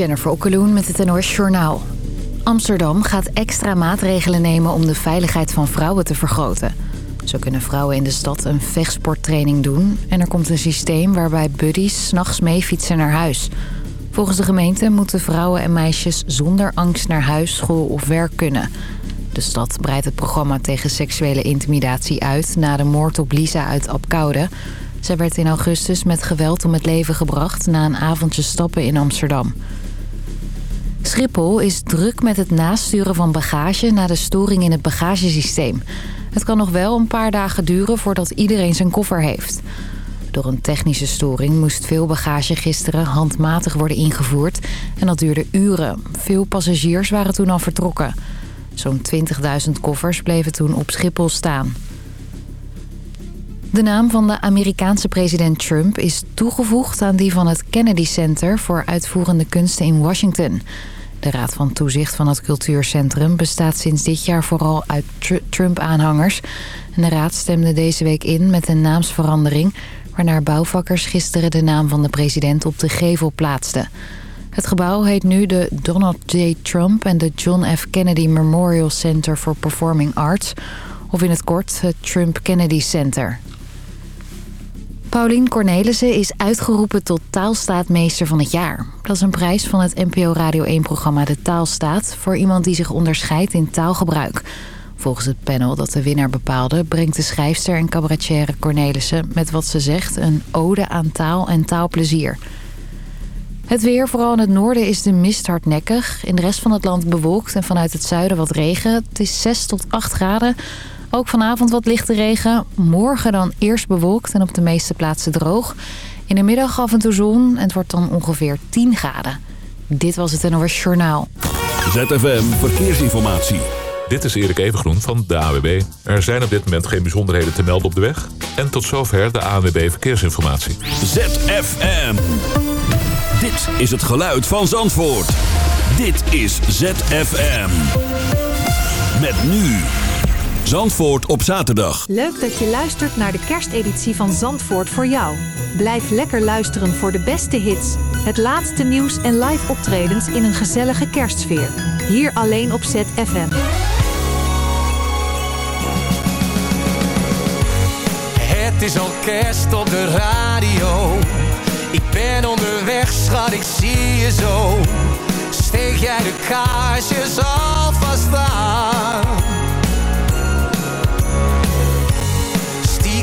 Jennifer Okkeloen met het NOS Journaal. Amsterdam gaat extra maatregelen nemen om de veiligheid van vrouwen te vergroten. Zo kunnen vrouwen in de stad een vechtsporttraining doen... en er komt een systeem waarbij buddies s'nachts mee fietsen naar huis. Volgens de gemeente moeten vrouwen en meisjes zonder angst naar huis, school of werk kunnen. De stad breidt het programma tegen seksuele intimidatie uit... na de moord op Lisa uit Apkoude... Zij werd in augustus met geweld om het leven gebracht... na een avondje stappen in Amsterdam. Schiphol is druk met het nasturen van bagage... na de storing in het bagagesysteem. Het kan nog wel een paar dagen duren voordat iedereen zijn koffer heeft. Door een technische storing moest veel bagage gisteren handmatig worden ingevoerd. En dat duurde uren. Veel passagiers waren toen al vertrokken. Zo'n 20.000 koffers bleven toen op Schiphol staan. De naam van de Amerikaanse president Trump is toegevoegd aan die van het Kennedy Center voor uitvoerende kunsten in Washington. De Raad van Toezicht van het cultuurcentrum bestaat sinds dit jaar vooral uit Trump-aanhangers. De raad stemde deze week in met een naamsverandering... waarna bouwvakkers gisteren de naam van de president op de gevel plaatsten. Het gebouw heet nu de Donald J. Trump en de John F. Kennedy Memorial Center for Performing Arts... of in het kort het Trump Kennedy Center. Paulien Cornelissen is uitgeroepen tot taalstaatmeester van het jaar. Dat is een prijs van het NPO Radio 1-programma De Taalstaat... voor iemand die zich onderscheidt in taalgebruik. Volgens het panel dat de winnaar bepaalde... brengt de schrijfster en cabaretière Cornelissen met wat ze zegt... een ode aan taal en taalplezier. Het weer, vooral in het noorden, is de mist hardnekkig. In de rest van het land bewolkt en vanuit het zuiden wat regen. Het is 6 tot 8 graden... Ook vanavond wat lichte regen. Morgen dan eerst bewolkt en op de meeste plaatsen droog. In de middag af en toe zon en het wordt dan ongeveer 10 graden. Dit was het NOS Journaal. ZFM Verkeersinformatie. Dit is Erik Evengroen van de AWB. Er zijn op dit moment geen bijzonderheden te melden op de weg. En tot zover de AWB Verkeersinformatie. ZFM. Dit is het geluid van Zandvoort. Dit is ZFM. Met nu... Zandvoort op zaterdag. Leuk dat je luistert naar de kersteditie van Zandvoort voor jou. Blijf lekker luisteren voor de beste hits, het laatste nieuws en live optredens in een gezellige kerstsfeer. Hier alleen op ZFM. Het is al kerst op de radio. Ik ben onderweg, schat, ik zie je zo. Steeg jij de kaarsjes alvast aan?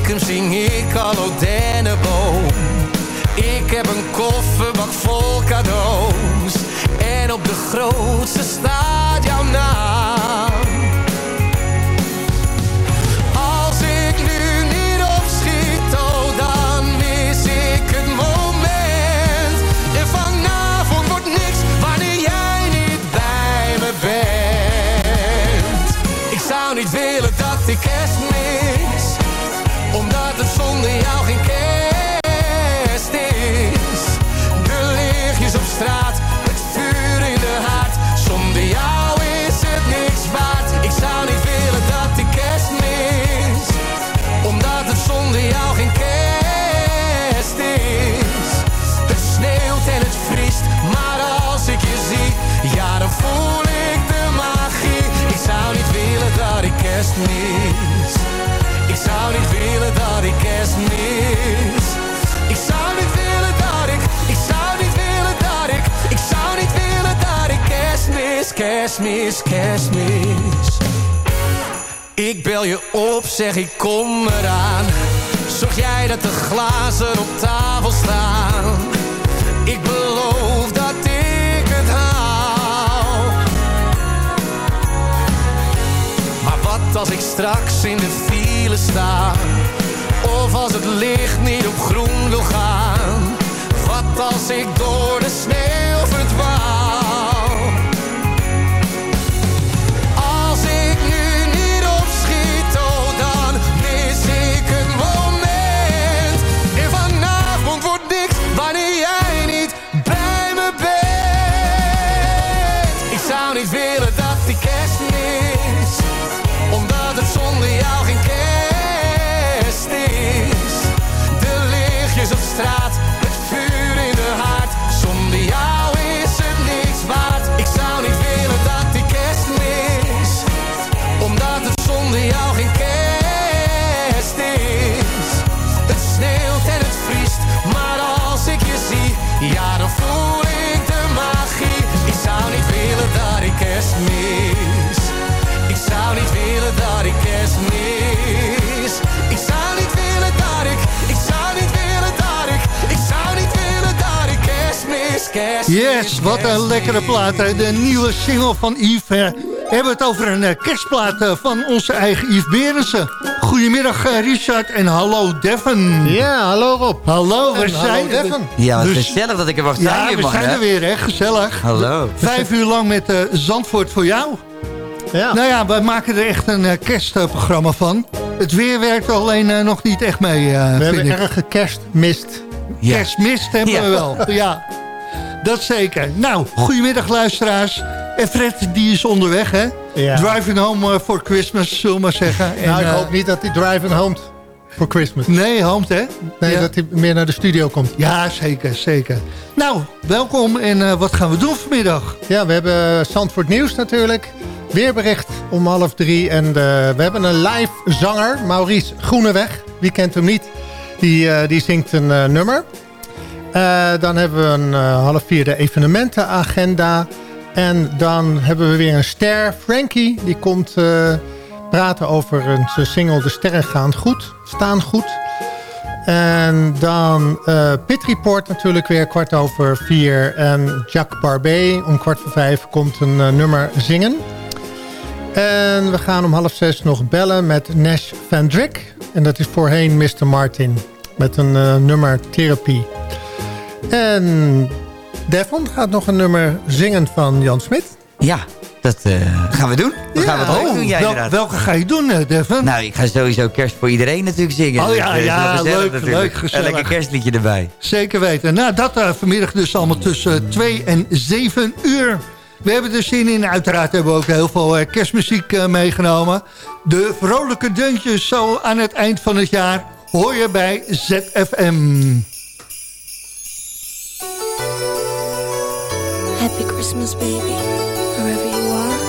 Stiekem zing ik al. Ik heb een kofferbak vol cadeaus. En op de grootste staat jouw naam. Zonder jou geen kerst mis, kerst mis, kerst mis. Ik bel je op, zeg ik kom eraan. Zorg jij dat de glazen op tafel staan. Ik beloof dat ik het haal. Maar wat als ik straks in de file sta? Of als het licht niet op groen wil gaan? Wat als ik door de sneeuw verdwaal? Op straat, Yes, wat een lekkere plaat. De nieuwe single van Yves. We hebben het over een eh, kerstplaat eh, van onze eigen Yves Berensen. Goedemiddag eh, Richard en hallo Devin. Ja, hallo Rob. Hallo, we En zijn... hallo Devin. Ja, wat Dus- gezellig dat ik er mag staan Ja, we man. zijn hè? er weer, hè? Gezellig. Hallo. Vijf uur lang met eh, Zandvoort voor jou. Ja. Nou ja, wij maken er echt een eh, kerstprogramma van. Het weer werkt alleen eh, nog niet echt mee, eh, we vind hebben ik. erge kerstmist. Ja. Kerstmist hebben Ja. we wel. Ja, dat zeker. Nou, goedemiddag luisteraars. En Fred, die is onderweg, hè? Ja. Driving home eh, for Christmas, zullen we maar zeggen. En, nou, ik eh, hoop niet dat hij driving home voor Christmas. Nee, hoomt, hè? Nee, ja. dat hij meer naar de studio komt. ja, zeker, zeker. Nou, welkom. En eh, wat gaan we doen vanmiddag? Ja, we hebben Zandvoort Nieuws natuurlijk. Weerbericht om half drie. En we hebben een live zanger, Maurice Groeneweg. Wie kent hem niet? Die, die zingt een nummer. Eh, dan hebben we een eh, half vier de evenementenagenda. En dan hebben we weer een ster, Frankie. Die komt eh, praten over een, single De Sterren gaan goed, staan goed. En dan Pit Report natuurlijk weer kwart over vier. En Jacques Barbet om kwart voor vijf komt een nummer zingen. En we gaan om half zes nog bellen met Nash Van Drick. En dat is voorheen Mr. Martin. Met een nummer Therapie. En Devon gaat nog een nummer zingen van Jan Smit. Ja, dat eh, gaan we doen. We gaan wat oh, doen, jij wel- inderdaad. welke ga je doen, eh, Devin? Nou, ik ga sowieso kerst voor iedereen natuurlijk zingen. Oh ja, Dus, ja, leuk, natuurlijk. leuk, gezellig. Een lekker kerstliedje erbij. Zeker weten. Nou, dat eh, vanmiddag dus allemaal tussen 2 en 7 uur. We hebben er zin in. Uiteraard hebben we ook heel veel kerstmuziek meegenomen. De vrolijke deuntjes zo aan het eind van het jaar hoor je bij ZFM. Happy Christmas, baby, wherever you are.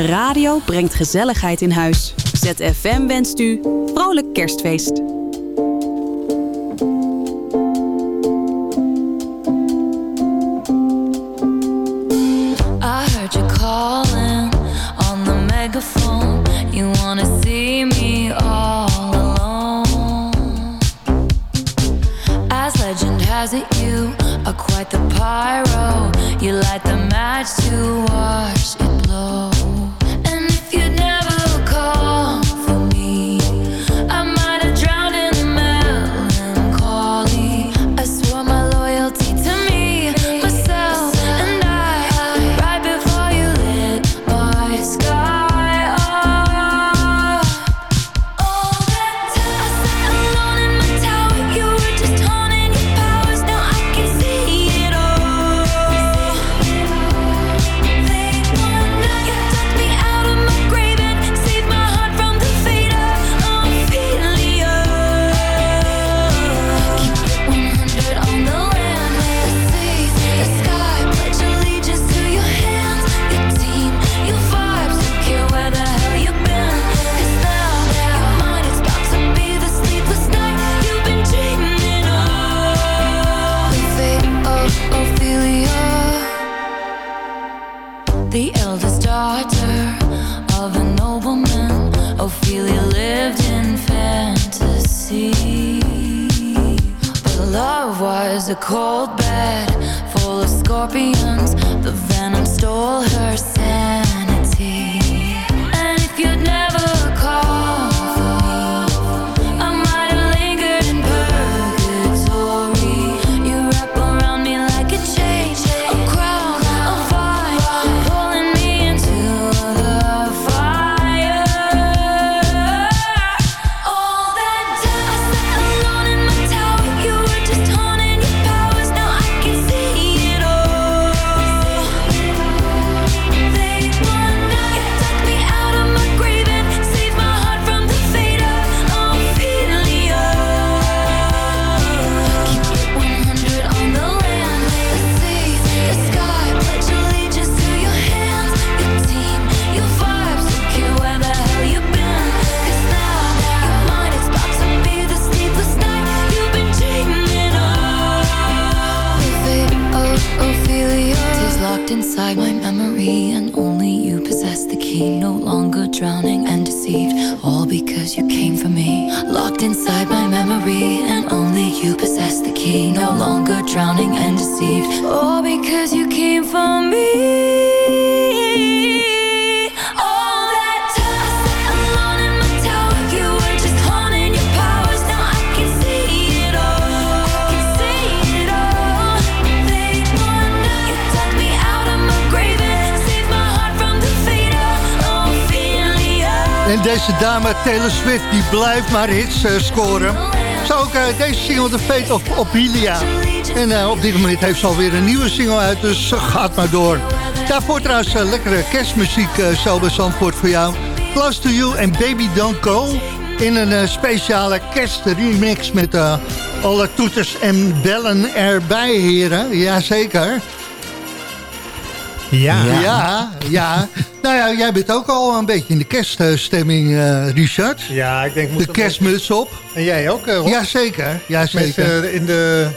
De radio brengt gezelligheid in huis. ZFM wenst u vrolijk kerstfeest. Deze dame Taylor Swift die blijft maar hits eh, scoren. Zo ook eh, deze single The Fate of Ophelia. En eh, op dit moment heeft ze alweer een nieuwe single uit, dus gaat maar door. Daarvoor trouwens lekkere kerstmuziek zo Zandvoort voor jou. Close to You en Baby Don't Go. In een speciale kerstremix met alle toeters en bellen erbij, heren. Jazeker. Ja. Ja, ja. Nou ja, jij bent ook al een beetje in de kerststemming, eh, Richard. Ja, ik denk... moet De kerstmuts op. En jij ook, eh, Rob? Jazeker, jazeker. Mensen in de...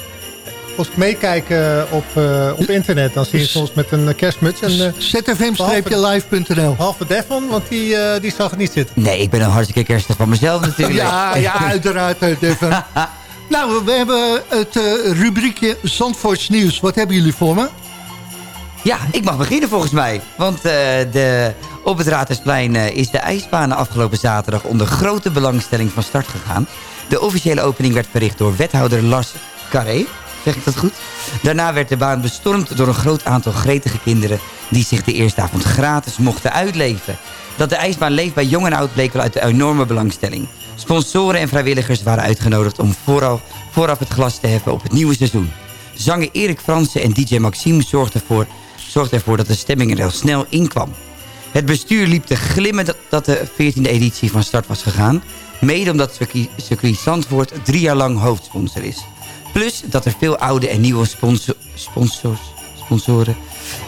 Als ik meekijken op, eh, op internet, dan zie je soms met een eh, kerstmuts. En, uh, zfm-live.nl Behalve Devon, want die, uh, die zag het niet zitten. Nee, ik ben een hartstikke kerstig van mezelf natuurlijk. ja, ja, uiteraard, Devon. nou, we hebben het uh, rubriekje Zandvoorts nieuws. Wat hebben jullie voor me? Ja, ik mag beginnen volgens mij. Want uh, de, op het Raadhuisplein uh, is de ijsbaan afgelopen zaterdag... onder grote belangstelling van start gegaan. De officiële opening werd verricht door wethouder Lars Carré. Zeg ik dat goed? Daarna werd de baan bestormd door een groot aantal gretige kinderen... die zich de eerste avond gratis mochten uitleven. Dat de ijsbaan leeft bij jong en oud bleek wel uit de enorme belangstelling. Sponsoren en vrijwilligers waren uitgenodigd om vooraf, vooraf het glas te heffen op het nieuwe seizoen. Zanger Erik Fransen en DJ Maxime zorgden ervoor, zorgden ervoor dat de stemming er al snel inkwam. Het bestuur liep te glimmen dat, de 14e editie van start was gegaan. Mede omdat circuit, Zandvoort drie jaar lang hoofdsponsor is. Plus dat er veel oude en nieuwe sponsoren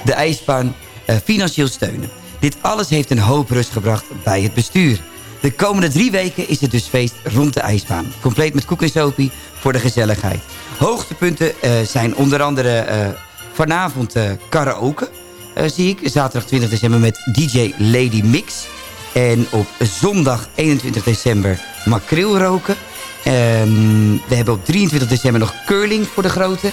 de ijsbaan uh, financieel steunen. Dit alles heeft een hoop rust gebracht bij het bestuur. De komende drie weken is het dus feest rond de ijsbaan. Compleet met koek en sopie voor de gezelligheid. Hoogtepunten eh, zijn onder andere eh, vanavond eh, karaoke, eh, zie ik. Zaterdag 20 december met DJ Lady Mix. En op zondag 21 december makreel roken. Ehm, we hebben op 23 december nog curling voor de grote.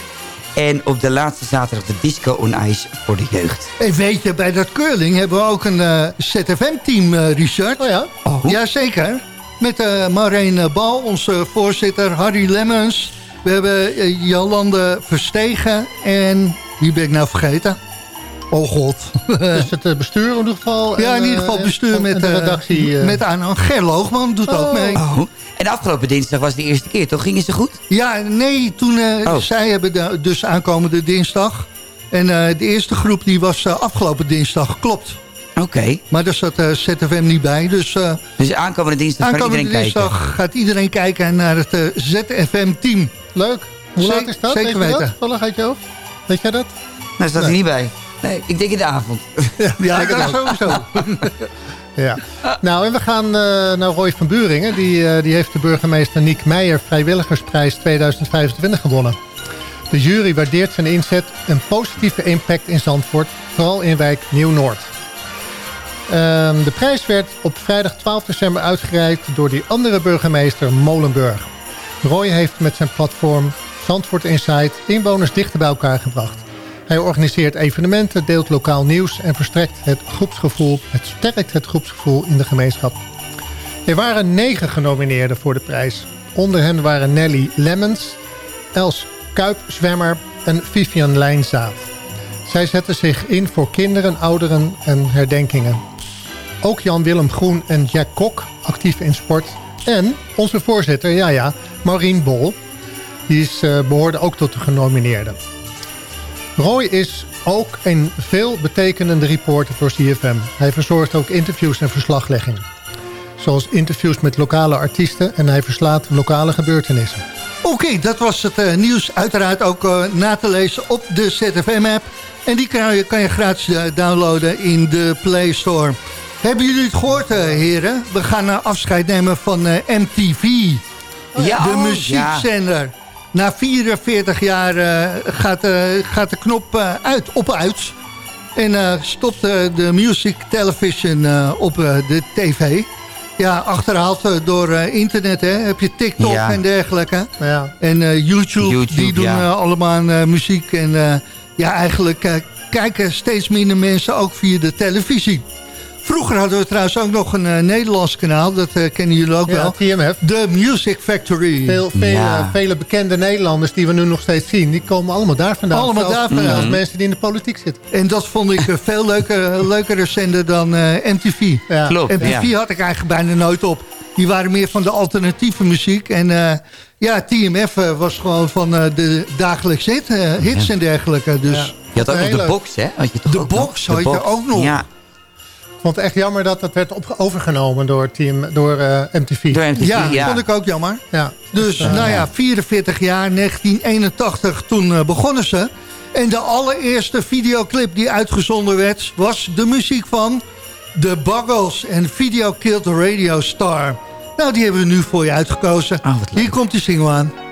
En op de laatste zaterdag de disco on ice voor de jeugd. En weet je, bij dat curling hebben we ook een eh, ZFM-team, eh, Richard. Oh ja? Jazeker. Met uh, Maureen Bal, onze voorzitter, Harry Lemmens. We hebben eh, Jolande Verstegen en... Wie ben ik nou vergeten? Oh god. Dus het eh, bestuur in ieder geval. ja, in ieder geval eh, bestuur en met, de eh, redactie. eh. met Ger Loogman doet ook Oh. mee. Oh. En afgelopen dinsdag was de eerste keer, toch? Gingen ze goed? Ja, nee, toen eh, Oh. zij hebben de, dus aankomende dinsdag. En eh, de eerste groep die was afgelopen dinsdag, klopt. Oké. Maar daar zat eh, ZFM niet bij. Dus eh, Dus aankomende dinsdag aankomende iedereen kijken. dinsdag gaat iedereen kijken naar het eh, ZFM-team. Leuk. Hoe Zeker- laat is dat? zeker weten. Toevallig uit je hoofd? Weet jij dat? Nou, staat er Nee. niet bij. Nee, ik denk in de avond. Ja, dat sowieso. Ja. Nou, en we gaan eh, naar Roy van Buringen. Die, eh, die heeft de burgemeester Niek Meijer Vrijwilligersprijs 2025 gewonnen. De jury waardeert zijn inzet en positieve impact in Zandvoort, vooral in wijk Nieuw-Noord. Ehm, de prijs werd op vrijdag 12 december uitgereikt door die andere burgemeester Molenburg. Roy heeft met zijn platform Zandvoort Insight inwoners dichter bij elkaar gebracht. Hij organiseert evenementen, deelt lokaal nieuws en versterkt het groepsgevoel, het sterkt het groepsgevoel in de gemeenschap. Er waren negen genomineerden voor de prijs. Onder hen waren Nelly Lemmens, Els Kuipzwemmer en Vivian Lijnzaad. Zij zetten zich in voor kinderen, ouderen en herdenkingen. Ook Jan-Willem Groen en Jack Kok, actief in sport. En onze voorzitter, ja ja, Maureen Bol. Die is, eh, behoorde ook tot de genomineerden. Roy is ook een veelbetekenende reporter voor CFM. Hij verzorgt ook interviews en verslaglegging. Zoals interviews met lokale artiesten en hij verslaat lokale gebeurtenissen. Oké, dat was het eh, nieuws. Uiteraard ook eh, na te lezen op de ZFM-app. En die kan je, kan je gratis downloaden in de Play Store. Hebben jullie het gehoord, eh, heren? We gaan eh, afscheid nemen van eh, MTV. Ja, de oh, muziekzender. Na 44 jaar eh, gaat, eh, gaat de knop eh, uit, op uit. En eh, stopt de music television eh, op eh, de tv. Ja, achterhaald door eh, internet, hè. Heb je TikTok Ja. en dergelijke. Ja. En eh, YouTube, YouTube, die doen ja. allemaal eh, muziek. En eh, ja, eigenlijk kijken steeds minder mensen ook via de televisie. Vroeger hadden we trouwens ook nog een eh, Nederlands kanaal. Dat eh, kennen jullie ook Ja, wel. TMF. The Music Factory. Veel, veel, Ja. eh, vele bekende Nederlanders die we nu nog steeds zien... die komen allemaal daar vandaan. Allemaal daar vandaan. zelfs mensen die in de politiek zitten. En dat vond ik veel leuker, leukere zender dan eh, MTV. Ja. Klopt, MTV ja. had ik eigenlijk bijna nooit op. Die waren meer van de alternatieve muziek. En eh, ja, TMF was gewoon van eh, de dagelijks hit, eh, hits en dergelijke. Dus Ja. Je had ook nog de leuk. box, hè? Had je toch De ook nog? box had je ook nog. Ja, vond het echt jammer dat dat werd op, overgenomen door, team, door eh, MTV. door MTV, ja, ja. vond ik ook jammer. Ja. Dus nou ja, 44 jaar, 1981, toen eh, begonnen ze. En de allereerste videoclip die uitgezonden werd... was de muziek van The Buggles en Video Killed the Radio Star. Nou, die hebben we nu voor je uitgekozen. Oh. Hier komt die single aan.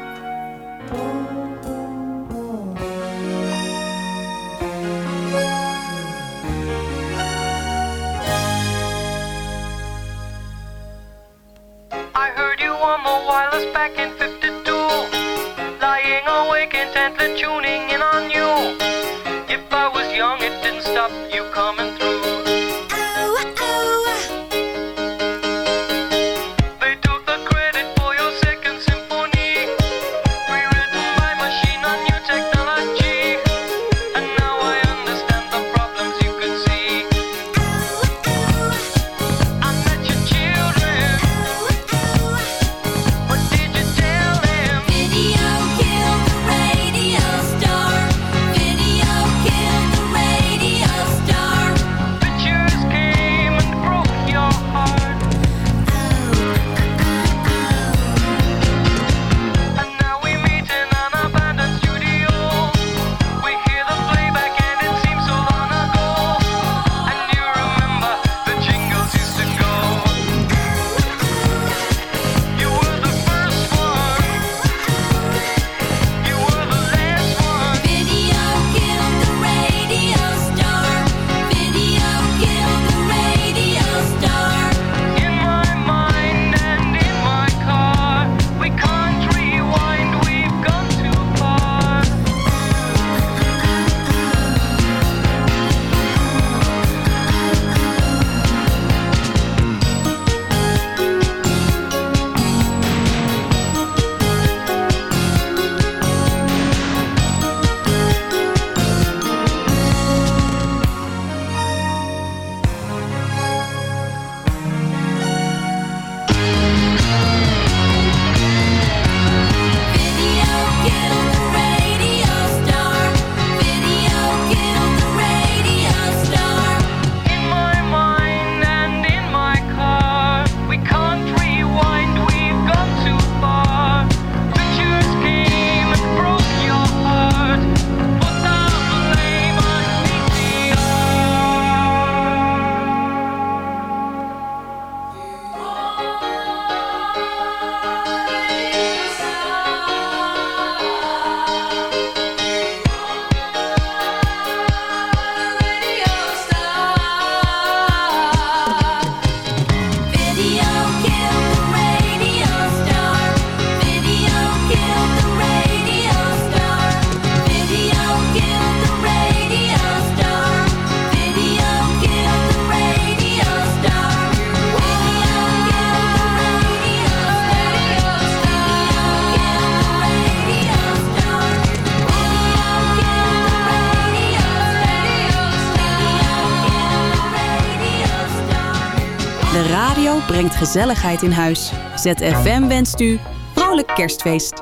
Brengt gezelligheid in huis. ZFM wenst u vrolijk kerstfeest.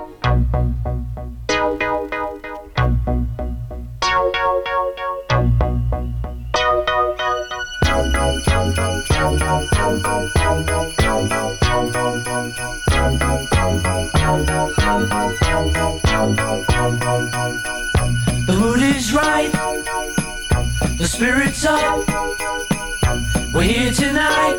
The mood is right, the spirit's up. We're here tonight,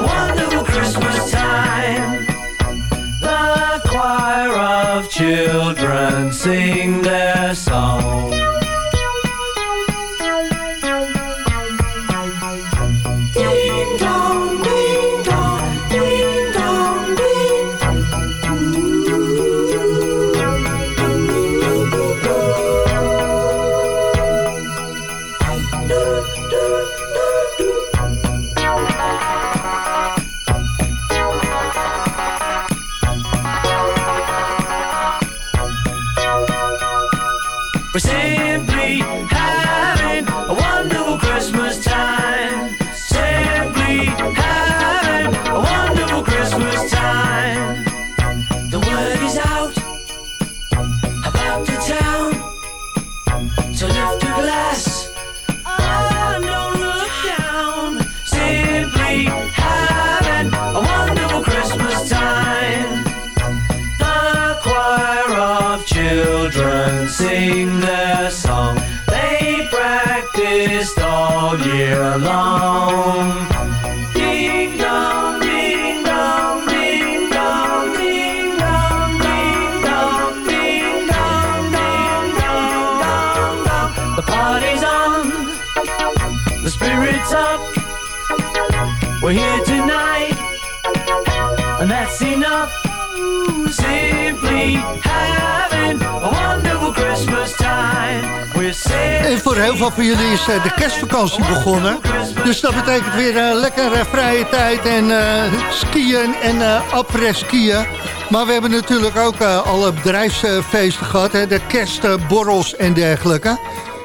wonderful Christmas time. The choir of children sing their song. home. Voor heel veel van jullie is eh, de kerstvakantie begonnen. Dus dat betekent weer eh, lekker eh, vrije tijd en skiën en eh après-skiën. Maar we hebben natuurlijk ook alle bedrijfsfeesten gehad. Hè, de kerstborrels en dergelijke.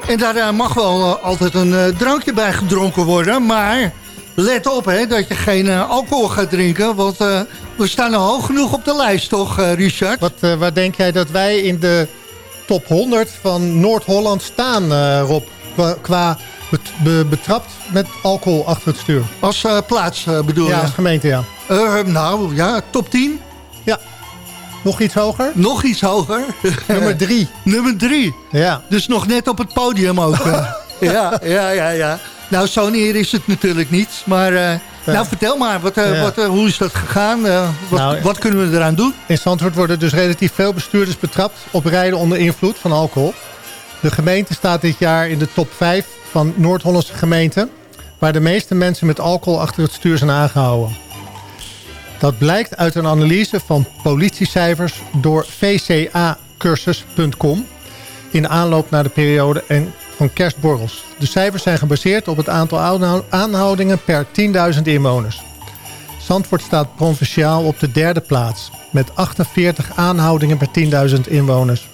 En daar mag wel altijd een drankje bij gedronken worden. Maar let op hè, dat je geen alcohol gaat drinken. Want we staan al hoog genoeg op de lijst, toch Richard? Wat, waar denk jij dat wij in de top 100 van Noord-Holland staan, eh, Rob? Qua, qua bet- be- betrapt met alcohol achter het stuur. Als eh, plaats eh, bedoel Ja, je? als gemeente, ja. Nou, ja, top 10. Ja. Nog iets hoger? Nog iets hoger. Nummer drie. Nummer drie. Ja. Dus nog net op het podium ook. ja, ja, ja, ja. Nou, zo neer is het natuurlijk niet. Maar, nou, vertel maar, wat, eh, wat, eh, hoe is dat gegaan? Eh, wat, Nou, wat kunnen we eraan doen? In Zandvoort worden dus relatief veel bestuurders betrapt op rijden onder invloed van alcohol. De gemeente staat dit jaar in de top 5 van Noord-Hollandse gemeenten... waar de meeste mensen met alcohol achter het stuur zijn aangehouden. Dat blijkt uit een analyse van politiecijfers door vcacursus.com... in aanloop naar de periode en van kerstborrels. De cijfers zijn gebaseerd op het aantal aanhou- aanhoudingen per 10.000 inwoners. Zandvoort staat provinciaal op de derde plaats... met 48 aanhoudingen per 10.000 inwoners.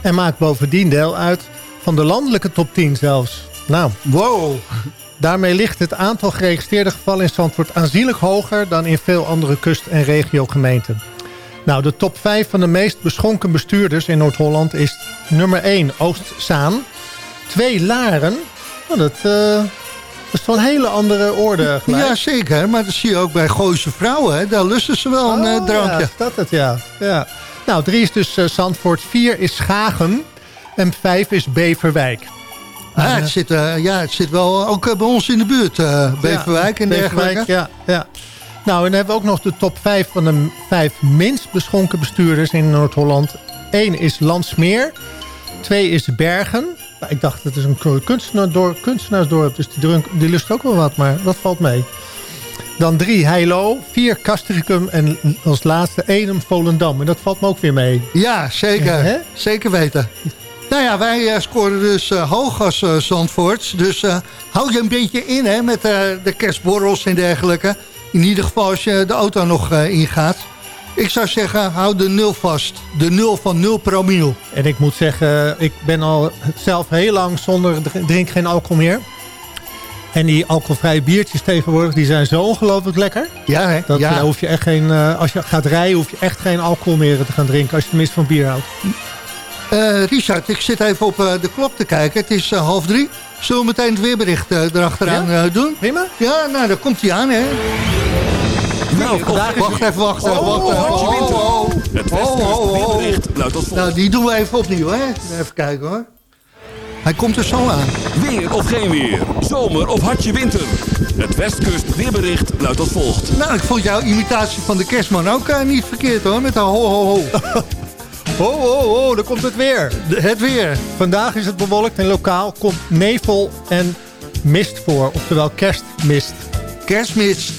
En maakt bovendien deel uit van de landelijke top 10 zelfs. Nou, wow. Daarmee ligt het aantal geregistreerde gevallen in Zandvoort aanzienlijk hoger... dan in veel andere kust- en regiogemeenten. Nou, de top 5 van de meest beschonken bestuurders in Noord-Holland is nummer 1 Oostzaan. 2 Laren. Nou, dat, eh, dat is wel een hele andere orde gelijk. Ja, zeker. Maar dat zie je ook bij Gooise vrouwen. Hè? Daar lusten ze wel een eh, Oh, drankje. Ja, dat het, ja. ja. Nou, 3 is dus eh, Zandvoort, 4 is Schagen en 5 is Beverwijk. Ah, het, zit, eh, ja, het zit wel ook eh, bij ons in de buurt. eh, Beverwijk en dergelijke. Beverwijk, ja, ja. Nou, en dan hebben we ook nog de top 5 van de vijf minst beschonken bestuurders in Noord-Holland. 1 is Landsmeer. 2 is Bergen. Maar ik dacht, het is een kunstenaar kunstenaarsdorp. Dus die, drunk, die lust ook wel wat, maar dat valt mee. Dan drie, Heilo. Vier, Castricum. En als laatste, Edem, Volendam. En dat valt me ook weer mee. Ja, zeker. Zeker weten. Nou ja, wij eh, scoren dus eh, hoog als eh, Zandvoorts. Dus eh, hou je een beetje in hè, met de kerstborrels en dergelijke. In ieder geval als je de auto nog ingaat. Ik zou zeggen, hou de nul vast. De nul van 0 promiel. En ik moet zeggen, ik ben al zelf heel lang zonder drink geen alcohol meer. En die alcoholvrije biertjes tegenwoordig, die zijn zo ongelooflijk lekker. Ja, hè? Dat ja. daar hoef je echt geen, eh, als je gaat rijden, hoef je echt geen alcohol meer te gaan drinken. Als je tenminste van bier houdt. Eh, Richard, ik zit even op eh, de klok te kijken. Het is half drie. Zullen we meteen het weerbericht erachteraan Ja? doen? Prima. Ja, nou, daar komt hij aan, hè? Nou, vandaag is Wacht even, wacht even. Wacht even. Oh, oh, oh. Het Oh, oh. weerbericht luidt als volgt. Nou, die doen we even opnieuw, hè? Even kijken, hoor. Hij komt er zo aan. Weer of geen weer. Zomer of hartje winter. Het Westkust weerbericht luidt als volgt. Nou, ik vond jouw imitatie van de kerstman ook eh, niet verkeerd, hoor. Met de ho, ho, ho. Oh, oh, oh, daar komt het weer. Het weer. Vandaag is het bewolkt en lokaal komt nevel en mist voor. Oftewel kerstmist. Kerstmis.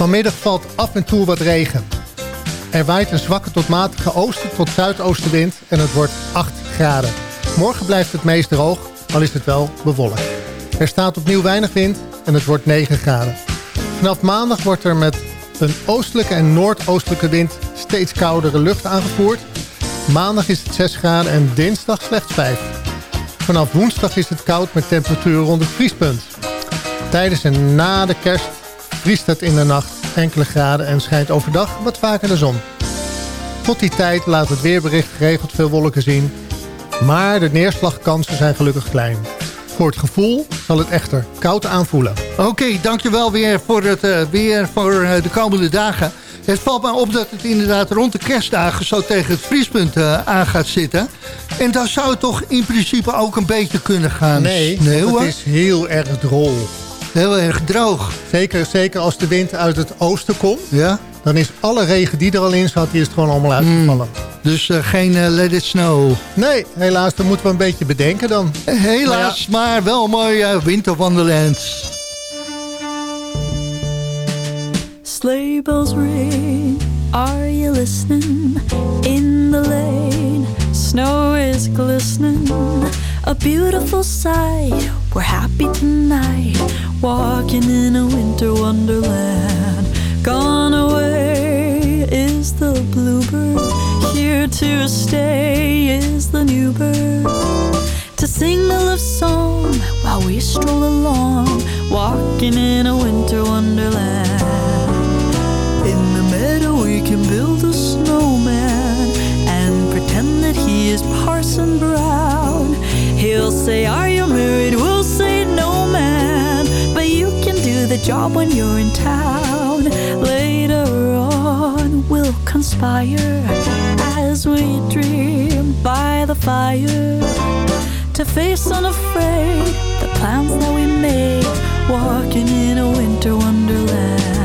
Vanmiddag valt af en toe wat regen. Er waait een zwakke tot matige oosten tot zuidoostenwind en het wordt 8 graden. Morgen blijft het meest droog, al is het wel bewolkt. Er staat opnieuw weinig wind en het wordt 9 graden. Vanaf maandag wordt er met een oostelijke en noordoostelijke wind steeds koudere lucht aangevoerd. Maandag is het 6 graden en dinsdag slechts 5. Vanaf woensdag is het koud met temperaturen rond het vriespunt. Tijdens en na de kerst vriest het in de nacht enkele graden en schijnt overdag wat vaker de zon. Tot die tijd laat het weerbericht geregeld veel wolken zien, maar de neerslagkansen zijn gelukkig klein. Voor het gevoel zal het echter koud aanvoelen. Oké, dankjewel weer voor het eh, weer voor eh, de komende dagen. Het valt mij op dat het inderdaad rond de kerstdagen zo tegen het vriespunt eh, aan gaat zitten. En dan zou het toch in principe ook een beetje kunnen gaan Nee, sneeuwen. het is heel erg drol. Heel erg droog. Zeker, zeker als de wind uit het oosten komt, Ja? dan is alle regen die er al in zat, die is gewoon allemaal uitgevallen. Dus eh, geen eh, let it snow. Nee, helaas, dat moeten we een beetje bedenken dan. Helaas, maar, wel mooi eh, Winter Wonderland. Sleigh bells ring, are you listening? In the lane, snow is glistening. A beautiful sight, we're happy tonight. Walking in a winter wonderland. Gone away is the bluebird. Here to stay is the new bird. To sing a love song while we stroll along. Walking in a winter wonderland. In the meadow we can build a snowman and pretend that he is Parson Brown. He'll say, Are you married? Job when you're in town. Later on, we'll conspire as we dream by the fire to face unafraid the plans that we made. Walking in a winter wonderland.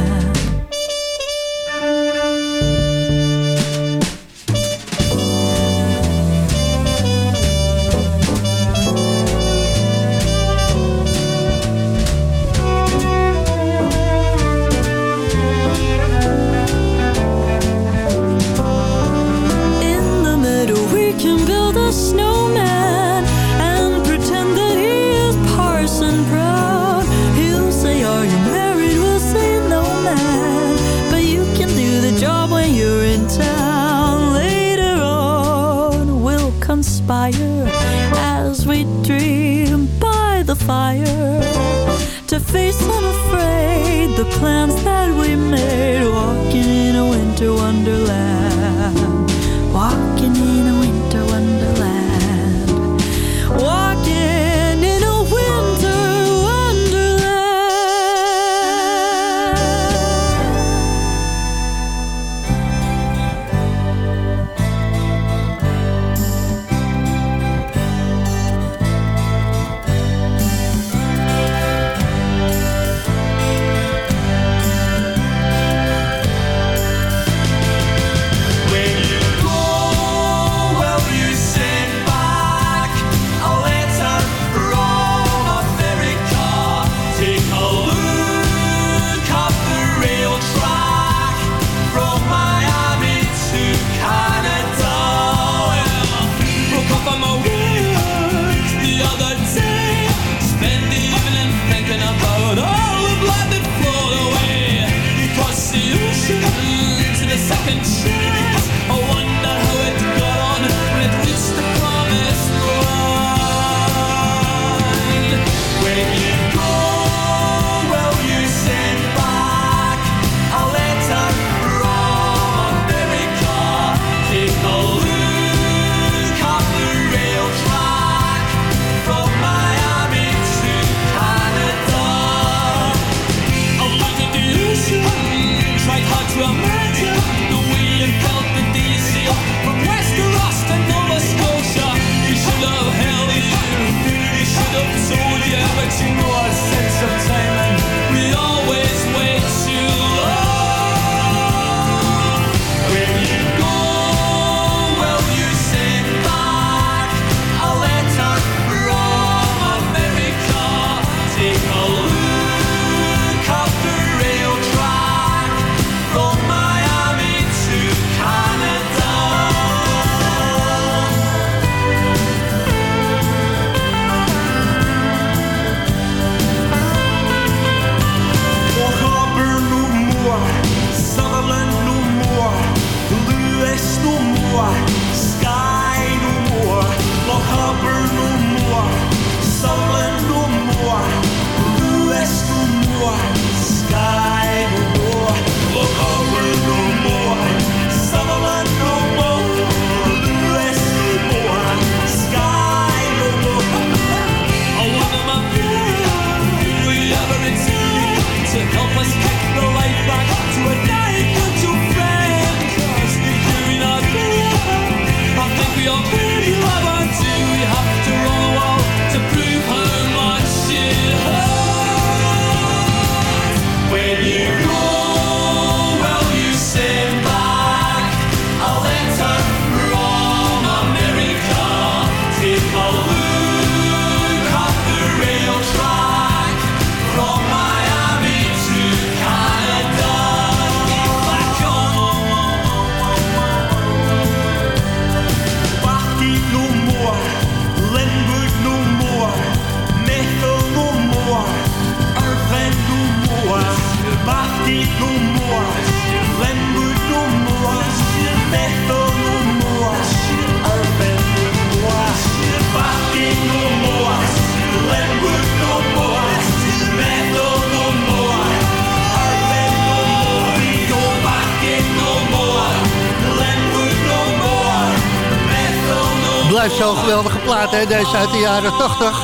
Blijft zo'n geweldige plaat, hè? Deze uit de jaren 80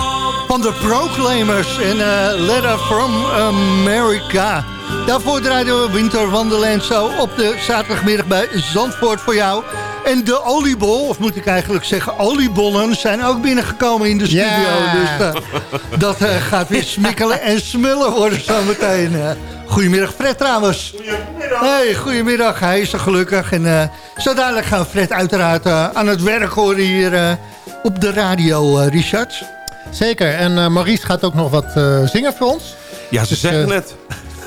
van de Proclaimers en eh, Letter from America. Daarvoor draaiden we Winter Wonderland zo op de zaterdagmiddag bij Zandvoort voor jou. En de oliebol, of moet ik eigenlijk zeggen oliebollen, zijn ook binnengekomen in de studio. Ja. Dus eh, dat eh, gaat weer smikkelen en smullen worden zometeen. eh. Goedemiddag Fred trouwens. Hey, goedemiddag. Hij is er gelukkig. En eh, zo dadelijk gaan we Fred uiteraard aan het werk horen hier eh, op de radio, Richard. Zeker. En eh, Maurice gaat ook nog wat eh, zingen voor ons. Ja, ze Dus, zeggen het.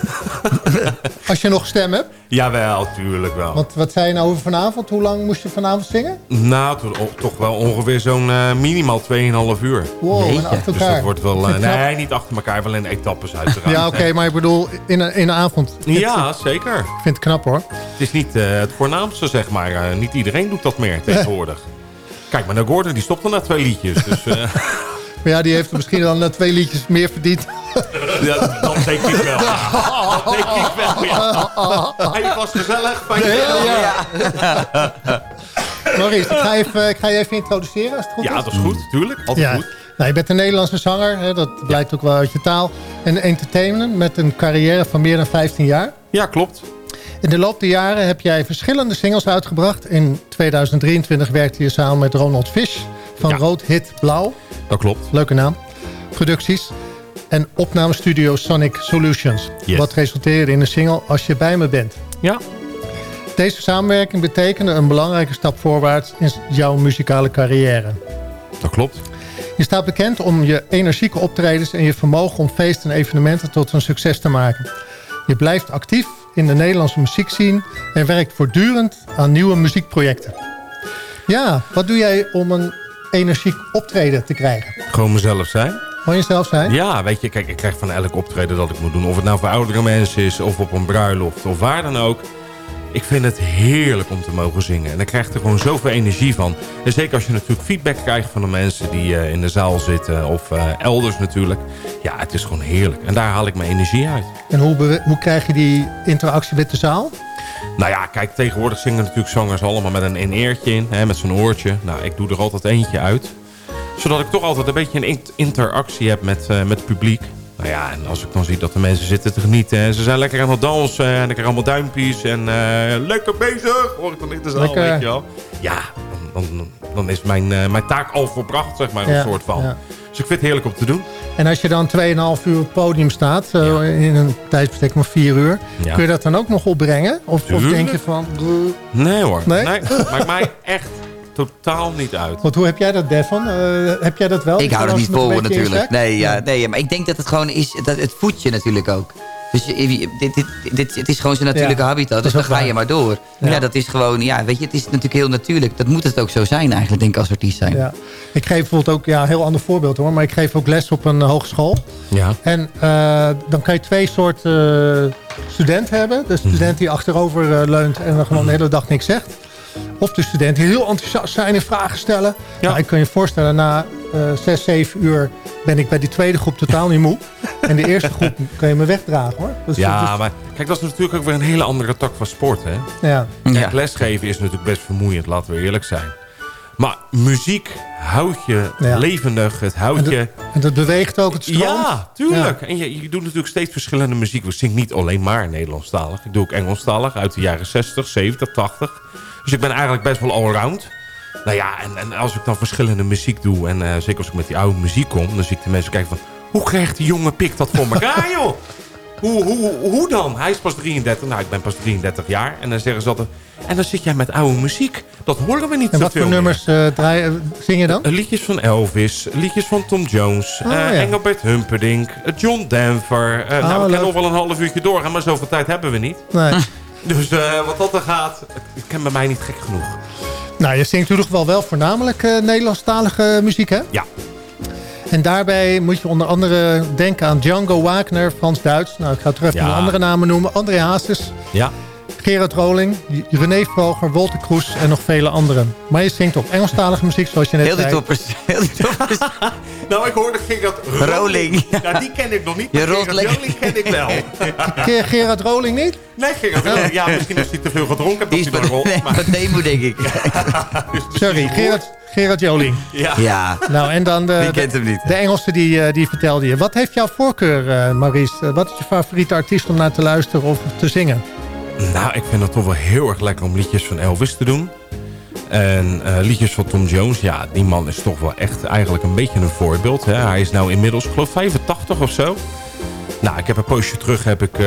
Als je nog stem hebt. Jawel, tuurlijk wel. Want wat zei je nou over vanavond? Hoe lang moest je vanavond zingen? Nou, to- toch wel ongeveer zo'n eh, minimaal 2,5 uur. Wow, en Jeetje. achter Dus elkaar. dat wordt wel... eh, nee, niet achter elkaar, wel in etappes uiteraard. Ja, oké, maar ik bedoel in een, in een avond. Ik Ja, zeker. vind het knap hoor. Het is niet eh, het voornaamste, zeg maar. Eh, niet iedereen doet dat meer tegenwoordig. Kijk maar naar Gordon, die stopte na twee liedjes. Dus eh, Maar ja, die heeft misschien dan eh, twee liedjes meer verdiend. ja, dat denk ik wel. Ja. Dat denk ik wel, ja. Hij was gezellig. Fijn Maurice, ik ga, even, ik ga je even introduceren als het goed Ja, is. dat is goed, tuurlijk. Altijd Ja. goed. Nou, je bent een Nederlandse zanger, hè, dat blijkt ook wel uit je taal. En entertainer met een carrière van meer dan 15 jaar. Ja, klopt. In de loop der jaren heb jij verschillende singles uitgebracht. In 2023 werkte je samen met Ronald Fish van Ja. Rood Hit Blauw. Dat klopt. Leuke naam. Producties. En opnamestudio Sonic Solutions. Yes. Wat resulteerde in de single Als je bij me bent. Ja. Deze samenwerking betekende een belangrijke stap voorwaarts in jouw muzikale carrière. Dat klopt. Je staat bekend om je energieke optredens en je vermogen om feesten en evenementen tot een succes te maken. Je blijft actief in de Nederlandse muziekscene en werkt voortdurend aan nieuwe muziekprojecten. Ja, wat doe jij om een energiek optreden te krijgen? Gewoon mezelf zijn. Gewoon jezelf zijn? Ja, weet je, kijk, ik krijg van elk optreden dat ik moet doen. Of het nou voor oudere mensen is, of op een bruiloft, of waar dan ook. Ik vind het heerlijk om te mogen zingen. En dan krijg je er gewoon zoveel energie van. En zeker als je natuurlijk feedback krijgt van de mensen die eh, in de zaal zitten. Of eh, elders natuurlijk. Ja, het is gewoon heerlijk. En daar haal ik mijn energie uit. En hoe, hoe krijg je die interactie met de zaal? Nou ja, kijk, tegenwoordig zingen natuurlijk zangers allemaal met een in-eertje in. Hè, met zo'n oortje. Nou, ik doe er altijd eentje uit. Zodat ik toch altijd een beetje een int- interactie heb met, eh, met het publiek. Nou ja, en als ik dan zie dat de mensen zitten te genieten... en ze zijn lekker aan het dansen en ik krijg allemaal duimpjes... en eh, lekker bezig, hoor ik dan in de zaal, Lekker. weet je wel. Ja, dan, dan, dan is mijn, eh, mijn taak al volbracht, zeg maar, Ja, een soort van. ja. Dus ik vind het heerlijk om te doen. En als je dan 2,5 uur op het podium staat, eh, in een tijdsbestek van 4 uur... Ja. kun je dat dan ook nog opbrengen? Of, denk je van... Nee hoor, Nee? nee? maakt mij echt totaal niet uit. Want hoe heb jij dat, Devon? Eh, heb jij dat wel? Ik hou dat dat niet vol natuurlijk. Nee, ja, nee, ja, maar ik denk dat het gewoon is... Dat het voedt je natuurlijk ook. Dus je- dit, dit, dit, het is gewoon zijn natuurlijke Ja, habitat. Dus dan ga je maar door. Ja. Ja. dat is gewoon... Ja, weet je, het is natuurlijk heel natuurlijk. Dat moet het ook zo zijn eigenlijk, denk ik, als artiest zijn. Ja. Ik geef bijvoorbeeld ook, ja, een heel ander voorbeeld hoor... maar ik geef ook les op een eh, hogeschool. Ja. En eh, dan kan je twee soorten eh, studenten hebben. De student die achterover leunt en dan gewoon de hele dag niks zegt. Of de studenten die heel enthousiast zijn en vragen stellen. Ja. Nou, ik kan je voorstellen, na eh zes, zeven uur ben ik bij die tweede groep totaal niet moe. En de eerste groep kan je me wegdragen hoor. Dus, Ja, dus- maar kijk, dat is natuurlijk ook weer een hele andere tak van sport, hè? ja. Kijk, lesgeven is natuurlijk best vermoeiend, laten we eerlijk zijn. Maar muziek houdt je Ja. levendig, het En, houdt dat, je... en dat beweegt ook, het stroomt. Ja, tuurlijk. En je, je doet natuurlijk steeds verschillende muziek. Ik zing niet alleen maar Nederlandstalig. Ik doe ook Engelstalig uit de jaren 60, 70, 80. Dus ik ben eigenlijk best wel allround. Nou ja, en, en als ik dan verschillende muziek doe... en eh, zeker als ik met die oude muziek kom... dan zie ik de mensen kijken van... hoe krijgt die jonge pik dat voor elkaar, joh? Hoe, hoe, hoe dan? Hij is pas 33. Nou, ik ben pas 33 jaar. En dan zeggen ze altijd... En dan zit jij met oude muziek. Dat horen we niet En wat voor nummers eh, draaien, zing je dan? Eh, Liedjes van Elvis, liedjes van Tom Jones, Oh, eh, ja. Engelbert Humperdinck, eh, John Denver. Eh, Oh, nou, we leuk. kunnen nog wel een half uurtje doorgaan, maar zoveel tijd hebben we niet. Nee. Dus eh, wat dat er gaat, het kan bij mij niet gek genoeg. Nou, je zingt natuurlijk wel wel voornamelijk eh, Nederlandstalige muziek, hè? Ja. En daarbij moet je onder andere denken aan Django Wagner, Frans Duits. Nou, ik ga terug even Ja. de andere namen noemen. André Hazes, Ja. Gerard Roling, René Vroger, Wolter Kroes en nog vele anderen. Maar je zingt ook Engelstalige muziek, zoals je net Heel die zei. toppers. Heel die toppers. Nou, ik hoorde Gerard Roling. Ja, die ken ik nog niet, Je Gerard lekker. Joling ken ik wel. Ken Gerard Roling niet? Nee, Gerard Joling. Ja, misschien als hij te veel gedronken heeft, Die dat is rolt. nee, Maar, van Demo, denk ik. Sorry, Gerard, Gerard Joling. ja. Ja, Nou, en dan de, Wie kent hem niet? de Engelse die, eh, die vertelde je. Wat heeft jouw voorkeur, eh Maurice? Eh, wat is je favoriete artiest om naar te luisteren of te zingen? Nou, ik vind het toch wel heel erg lekker om liedjes van Elvis te doen. En eh, liedjes van Tom Jones, ja, die man is toch wel echt eigenlijk een beetje een voorbeeld. Hè? Hij is nou inmiddels, geloof 85 of zo. Nou, ik heb een poosje terug heb ik, eh,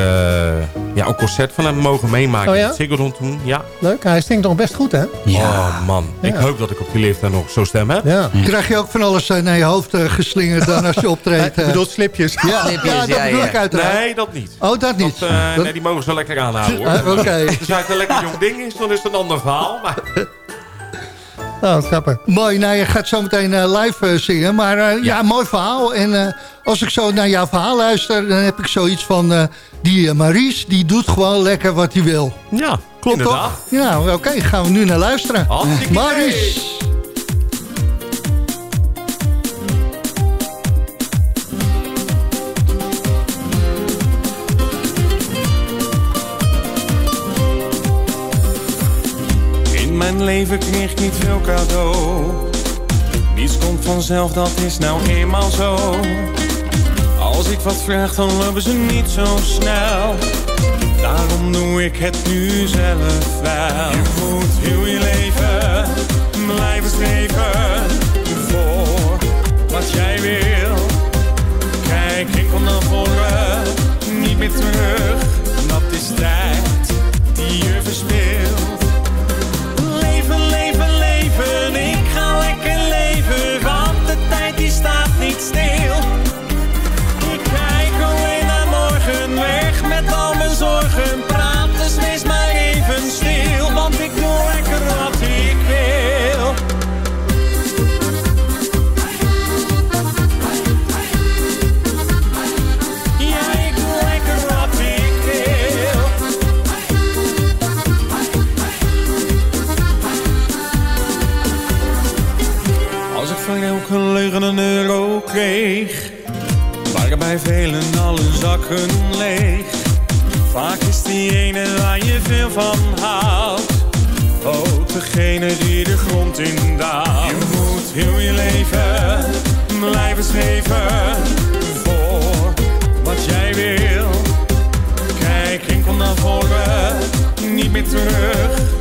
ja, een concert van hem mogen meemaken. Oh ja? Ziggo toen, ja. Leuk, hij zingt nog best goed, hè? Oh man, ik Ja. hoop dat ik op die leeftijd nog zo'n stem heb. Ja. Krijg je ook van alles eh, naar je hoofd eh, geslingerd dan als je optreedt? Ik bedoel slipjes. ja, slipjes, ja, dat ja, bedoel ja. ik uiteraard. Nee, dat niet. Oh, dat niet. Dat, eh, Dat- nee, die mogen ze lekker aanhouden hoor. Ah, Oké. Dus als het een lekker jong ding is, dan is het een ander verhaal. Maar Oh, grappig. Mooi, nou je gaat zo meteen eh, live eh, zingen. Maar eh, ja. mooi verhaal. En als ik zo naar jouw verhaal luister... dan heb ik zoiets van... die Maries, die doet gewoon lekker wat hij wil. ja, Klopt toch? Ja, oké, gaan we nu naar luisteren. Maries. Mijn leven kreeg ik niet veel cadeau. Niets komt vanzelf, dat is nou eenmaal zo. Als ik wat vraag, dan lopen ze niet zo snel. Daarom doe ik het nu zelf wel. Je moet heel je leven blijven streven voor wat jij wil. Kijk enkel naar voren, niet meer terug. Dat is tijd die je verspeelt. Ik kijk alleen naar morgen, weg met al mijn zorgen, leeg. Vaak is die ene waar je veel van houdt, ook degene die de grond in daalt. Je moet heel je leven blijven streven voor wat jij wil. Kijk enkel naar voren, niet meer terug.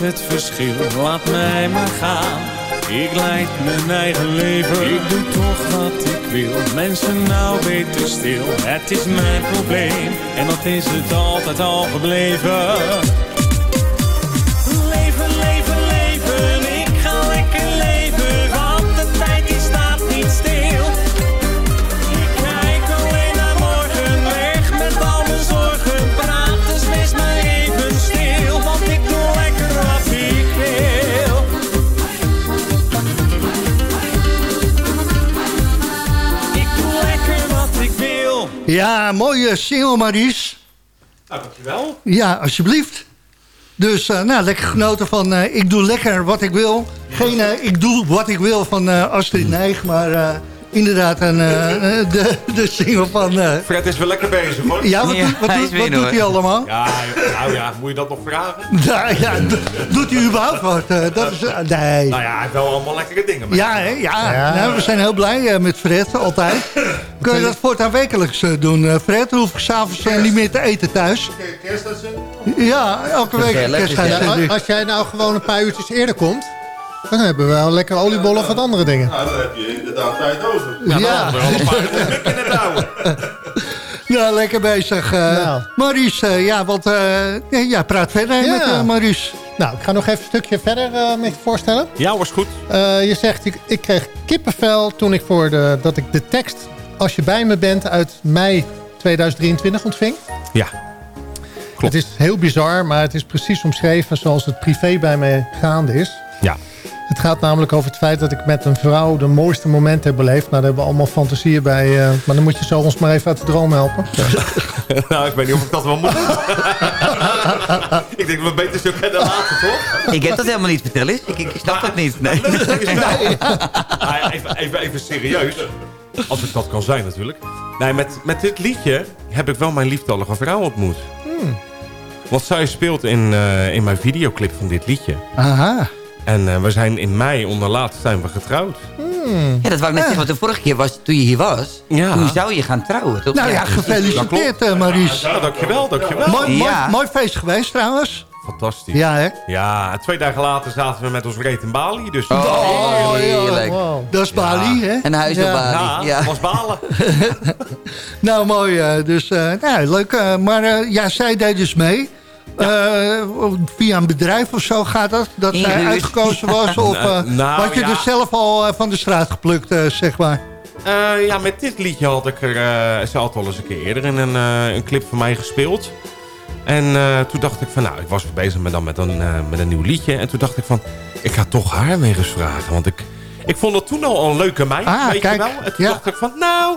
Het verschil. Laat mij maar gaan. Ik leid mijn eigen leven. Ik doe toch wat ik wil. Mensen nou beter stil. Het is mijn probleem en dat is het altijd al gebleven. Ja, mooie single Maries. Nou, dankjewel. Ja, alsjeblieft. Dus eh, nou, lekker genoten van eh, ik doe lekker wat ik wil. Geen eh, ik doe wat ik wil van Astrid Nijg, maar inderdaad een, eh, de, de single van... eh, Fred is wel lekker bezig hoor. ja, wat, doet- wat, doet, wat doet hij allemaal? Ja, nou ja, moet je dat nog vragen? Ja, ja, do- doet hij überhaupt wat? Eh, dat is, nee. Nou ja, hij heeft wel allemaal lekkere dingen. mee. Ja, hè, ja. Ja. Nou, we zijn heel blij eh, met Fred, altijd. Kun je dat voortaan wekelijks doen, eh, Fred? Dan hoef ik s'avonds uh, niet meer te eten thuis. Ja, elke week een Gezellig, kerstuitzending. Ja, als jij nou gewoon een paar uurtjes eerder komt... dan hebben we wel lekker oliebollen of wat andere dingen. Nou, dan heb je inderdaad tijd over. Ja. Ja, lekker bezig. Nou. Maurice, eh, ja, want eh, ja, praat verder Ja. met Maurice. Nou, ik ga nog even een stukje verder eh, met je voorstellen. Ja, was goed. Eh, je zegt, ik, ik kreeg kippenvel toen ik voor de, dat ik de tekst... Als je bij me bent uit mei 2023 ontving. Ja. Het is heel bizar, maar het is precies omschreven zoals het privé bij mij gaande is. Het gaat namelijk over het feit dat ik met een vrouw de mooiste momenten heb beleefd. Nou, daar hebben we allemaal fantasieën bij. eh, maar dan moet je zo ons maar even uit de droom helpen. nou, ik weet niet of ik dat wel moet doen. ik denk, we beter zo kennen later, toch? Ik heb dat helemaal niet vertellen. Ik, ik snap het niet. Nee. Ah, even, even, even serieus. Als ik dat kan zijn natuurlijk. Nee, met, met dit liedje heb ik wel mijn lieftallige vrouw ontmoet. Hmm. Want zij speelt in, eh, in mijn videoclip van dit liedje. Aha. En eh, we zijn in mei onderlaatst zijn we getrouwd. Ja, dat wou ik net zeggen. Want de vorige keer was, toen je hier was, Ja. toen zou je gaan trouwen. Toch? Nou ja, gefeliciteerd eh, Maurice. Ja, dankjewel, dankjewel. Mooi, mooi, Ja. mooi feest geweest trouwens. Fantastisch. Ja, hè? Ja, twee dagen later zaten we met ons reet in Bali. Dus Oh, heerlijk. Wow. Dat is Bali, hè? Een huis op Ja. Bali. ja, Ja. was balen. Nou, mooi. eh, dus, eh, nou, leuk. eh, maar eh, ja, zij deed dus mee. Eh, via een bedrijf of zo gaat dat? Dat zij Ingehuurd. uitgekozen was? Of eh Nou, nou, had je ja. dus zelf al eh, van de straat geplukt, eh, zeg maar? Eh, ja, met dit liedje had ik er... eh ze had al eens een keer eerder in een, eh, een clip van mij gespeeld. En eh, toen dacht ik van... Nou, ik was weer bezig met, dan met, een, eh, met een nieuw liedje. En toen dacht ik van... Ik ga toch haar weer eens vragen. Want ik, ik vond het toen al een leuke meid, Ah, weet kijk, je wel. En toen ja. dacht ik van... Nou,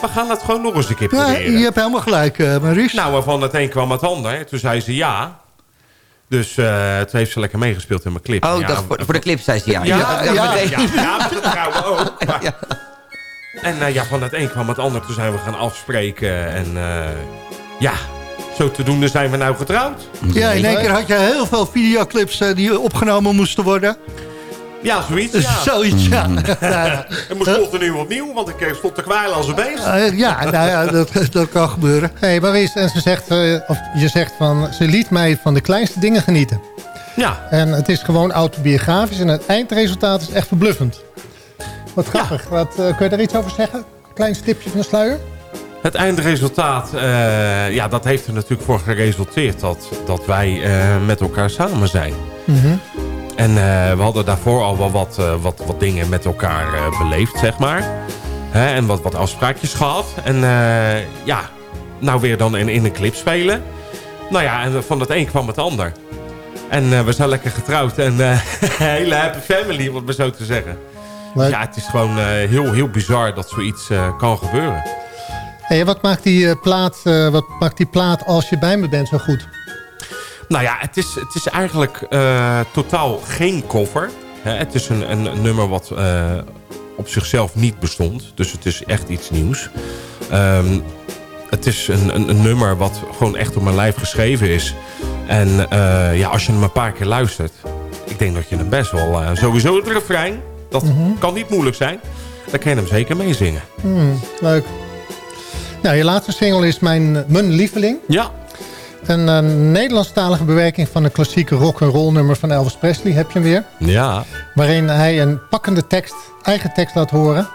we gaan het gewoon nog eens een keer Ja, proberen. je hebt helemaal gelijk, eh Maurice. Nou, van het een kwam het ander. Toen zei ze ja. Dus eh toen heeft ze lekker meegespeeld in mijn clip. Oh, ja, dat, voor, voor de clip zei ze ja. Ja, Ja, ja, ja, ja, ja, trouwen ook. maar- Ja. En eh, ja, van het een kwam het ander. Toen zijn we gaan afspreken. En eh, ja, zo te doen zijn we nou getrouwd. ja, in één keer had je heel veel videoclips die opgenomen moesten worden. Ja, zoiets. Ja. Zoiets, ja. Mm. Het moest continu opnieuw, want ik eh, stond te kwijlen als een beest. Eh, ja, nou ja, dat, dat kan gebeuren. Hey Maurice, en ze zegt, eh, of je zegt van, ze liet mij van de kleinste dingen genieten. Ja, En het is gewoon autobiografisch en het eindresultaat is echt verbluffend. Wat grappig. Wat, eh, kun je daar iets over zeggen? Klein stipje van de sluier? het eindresultaat, eh, ja, dat heeft er natuurlijk voor geresulteerd dat, dat wij eh, met elkaar samen zijn. En eh, we hadden daarvoor al wel wat, eh, wat, wat dingen met elkaar eh, beleefd, zeg maar. Hè, en wat, wat afspraakjes gehad. En ja, nou weer dan in, in een clip spelen. Nou ja, en van het een kwam het ander. En we zijn lekker getrouwd. En eh hele happy family, om het maar zo te zeggen. Leuk. Ja, het is gewoon heel, heel bizar dat zoiets kan gebeuren. Hey, wat, maakt die, plaat, wat maakt die plaat als je bij me bent zo goed? Nou ja, het is, het is eigenlijk eh, totaal geen cover. Hè, het is een, een nummer wat eh, op zichzelf niet bestond. Dus het is echt iets nieuws. Ehm, het is een, een, een nummer wat gewoon echt op mijn lijf geschreven is. En eh, ja, als je hem een paar keer luistert... ik denk dat je hem best wel... sowieso het refrein, dat kan niet moeilijk zijn. Dan kan je hem zeker meezingen. Hmm, leuk. Nou, je laatste single is mijn, mijn lieveling. Ja. Een eh, Nederlandstalige bewerking van een klassieke rock-and-roll nummer van Elvis Presley. Heb je hem weer? Ja. Waarin hij een pakkende tekst, eigen tekst laat horen.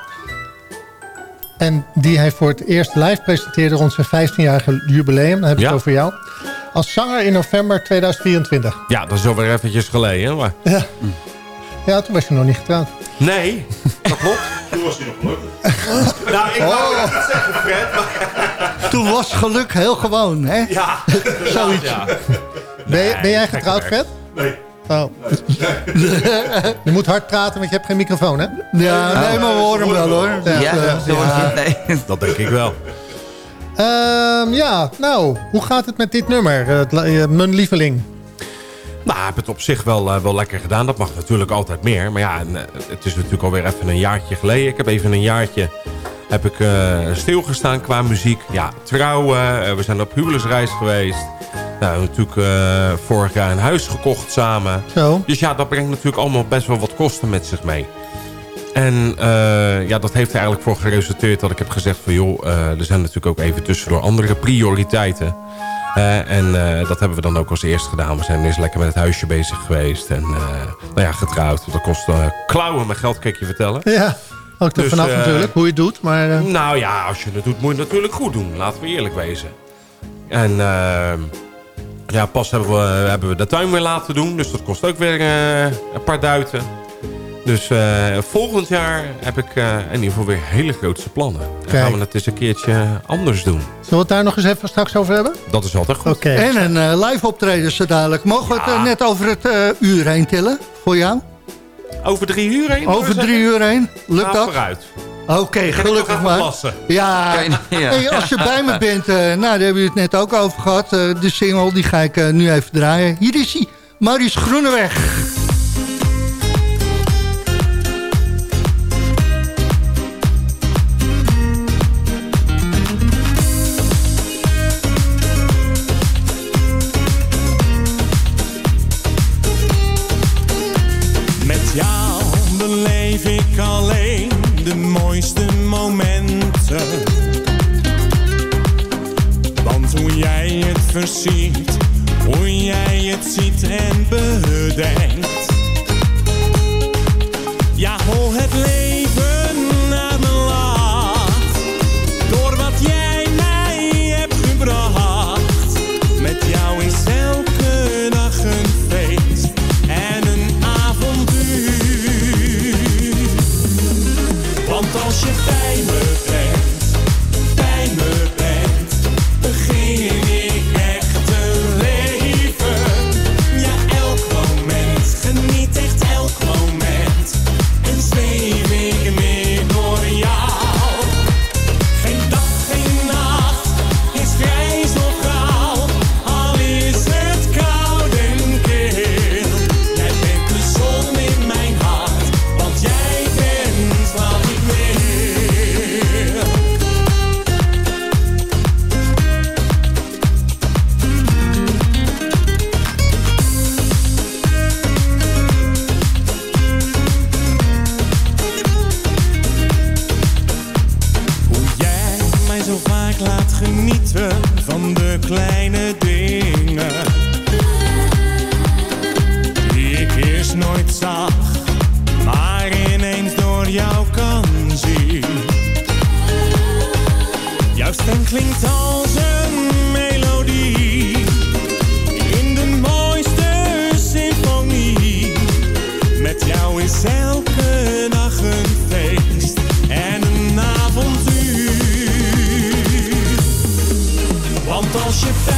En die hij voor het eerst live presenteerde rond zijn 15-jarige jubileum. Dan heb ik Ja. het over jou. Als zanger in november 2024. ja, dat is alweer eventjes geleden. Maar... Ja. Ja, toen was je nog niet getrouwd. Nee, dat klopt. Toen was hij nog gelukkig. nou, ik wou het niet zeggen, Fred. Maar Toen was geluk heel gewoon, hè? ja, Zoiets. Ja. Ben, je- ben jij getrouwd, werk. Fred? Nee. Oh. je moet hard praten, want je hebt geen microfoon, hè? Ja, nee, maar we horen hem wel, hoor. Ja. Nee. Dat denk ik wel. Ehm, ja, nou, hoe gaat het met dit nummer? Eh, mijn lieveling. Nou, ik heb het op zich wel, eh, wel lekker gedaan. Dat mag natuurlijk altijd meer. Maar ja, en, eh, het is natuurlijk alweer even een jaartje geleden. Ik heb even een jaartje heb ik, eh, stilgestaan qua muziek. Ja, trouwen. we zijn op huwelijksreis geweest. Nou, natuurlijk vorig jaar een huis gekocht samen. Zo. Dus ja, dat brengt natuurlijk allemaal best wel wat kosten met zich mee. En ja, dat heeft er eigenlijk voor geresulteerd dat ik heb gezegd van... joh, er zijn natuurlijk ook even tussendoor andere prioriteiten. Eh, en eh, dat hebben we dan ook als eerst gedaan. We zijn eerst lekker met het huisje bezig geweest. En eh, nou ja, getrouwd. Dat kost klauwen met geld, kan ik je vertellen. Ja. Ook er Dus, vanaf natuurlijk, hoe je het doet. Maar, Nou ja, als je het doet, moet je het natuurlijk goed doen. Laten we eerlijk wezen. En ja, pas hebben we, hebben we de tuin weer laten doen. Dus dat kost ook weer een paar duiten. Dus eh, volgend jaar heb ik eh, in ieder geval weer hele grootse plannen. Dan Kijk. gaan we het eens een keertje anders doen. zullen we het daar nog eens even straks over hebben? Dat is altijd goed. En een eh, live optreden zo dadelijk. Mogen we het net over het eh, uur heen tillen? Voor jou? Over drie uur heen? Over drie uur heen? Lukt Nou, dat? vooruit. Oké, nog gelukkig maar. Ja. Hey, als je bij me bent, eh, nou, daar hebben we het net ook over gehad. Eh, de single, die ga ik nu even draaien. Hier is hij, Maurice Groeneweg. Het Want als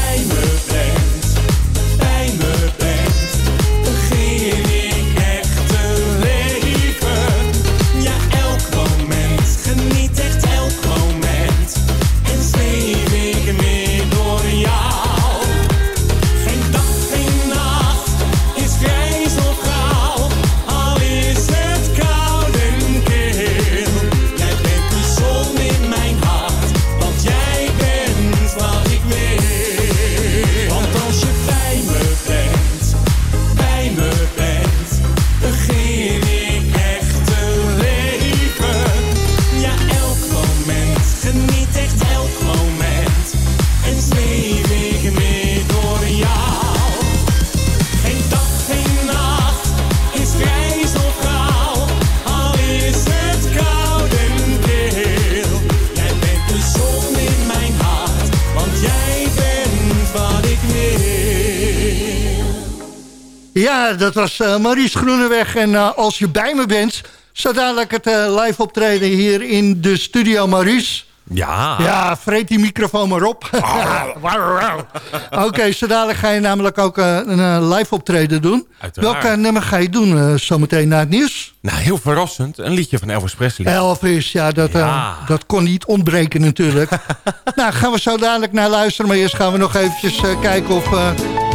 dat was eh, Maurice Groeneweg. En eh, als je bij me bent, zo dadelijk het eh, live optreden hier in de studio, Maurice. Ja. Ja, vreet die microfoon maar op. Oké, zo dadelijk ga je namelijk ook een live optreden doen. Uiteraard. Welk eh, nummer ga je doen eh, zometeen na het nieuws? Nou, heel verrassend. Een liedje van Elvis Presley. Elvis, ja, dat, Ja. dat kon niet ontbreken natuurlijk. nou, gaan we zo dadelijk naar luisteren. Maar eerst gaan we nog eventjes kijken of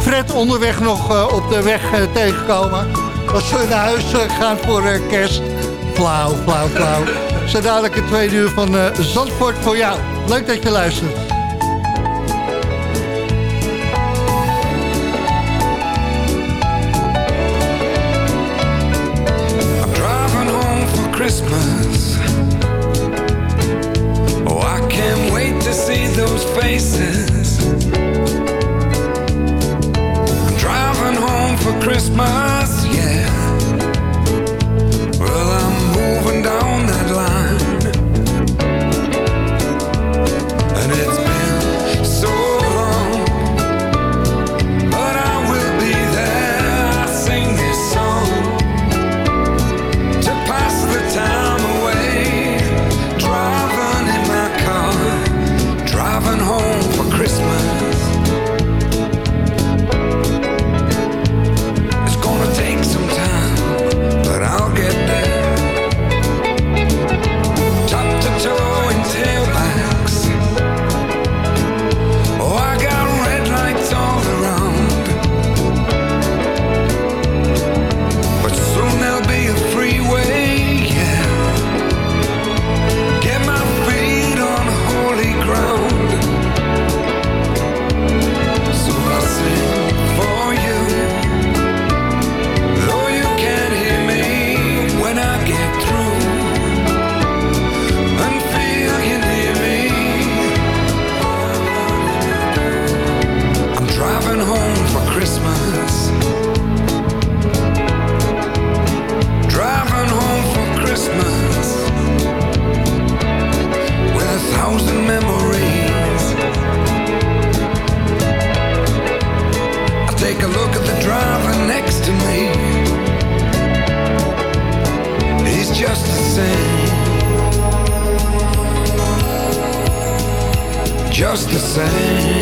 Fred onderweg nog eh, op de weg eh, tegenkomen. Als we naar huis eh, gaan voor kerst. Flauw, flauw, flauw. Zo dadelijk het tweede uur van Zandvoort voor jou. Leuk dat je luistert. I'm driving home for Christmas. Oh, I can't wait to see those faces. Christmas, same